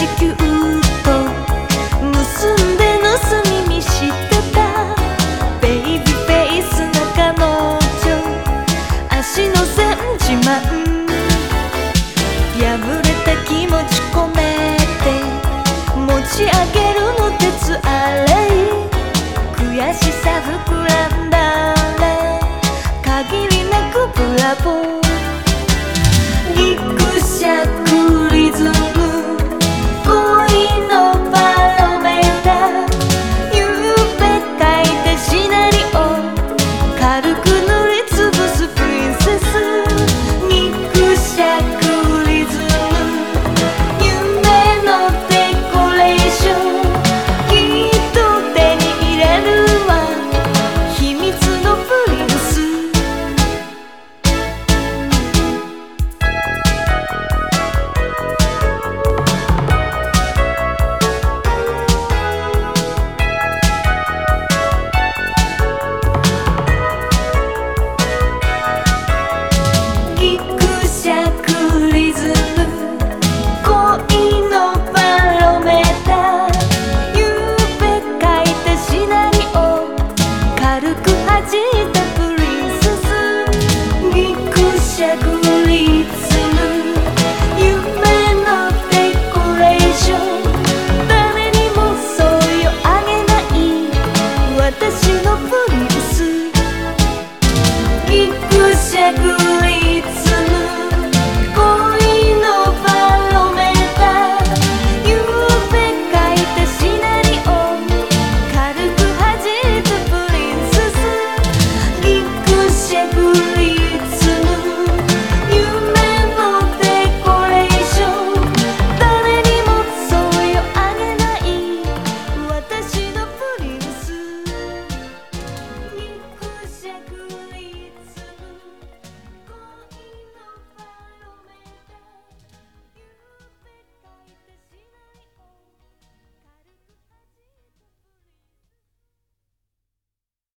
地球と結んで盗み見してた。ベイビーフェイスな彼女。足の線自慢。破れた気持ち込めて。持ち上げるの鉄あれ。悔しさ膨らんだら限りなくブラボー。ぎくしゃくリズムく